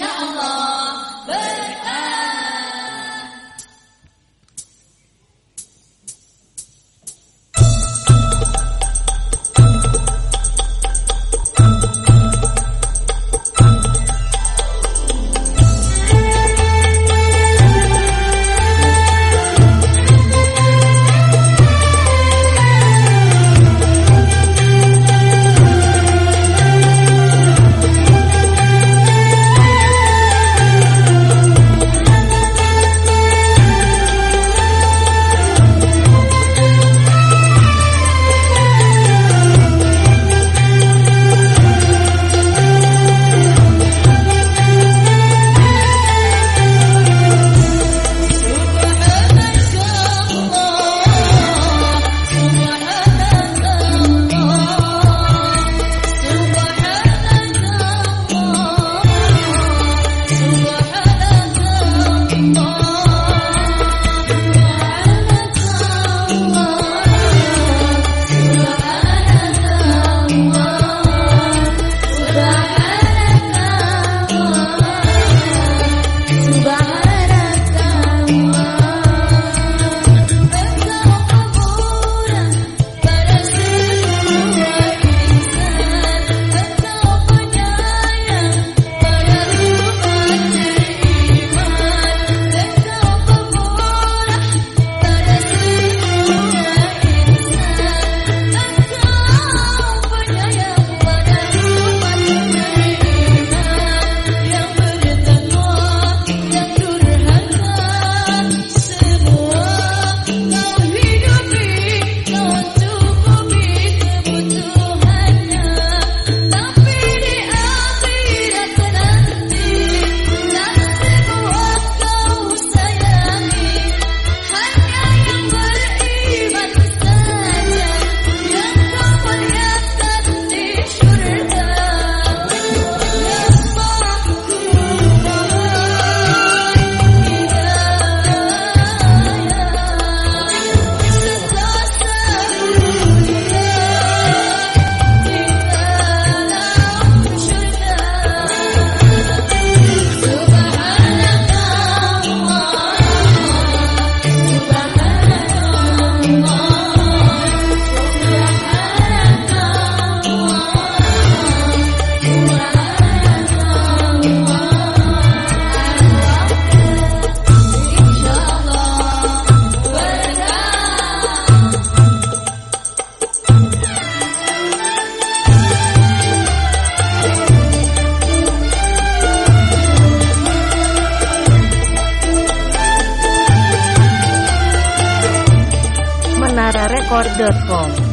ইনশাআল্লাহ Record.com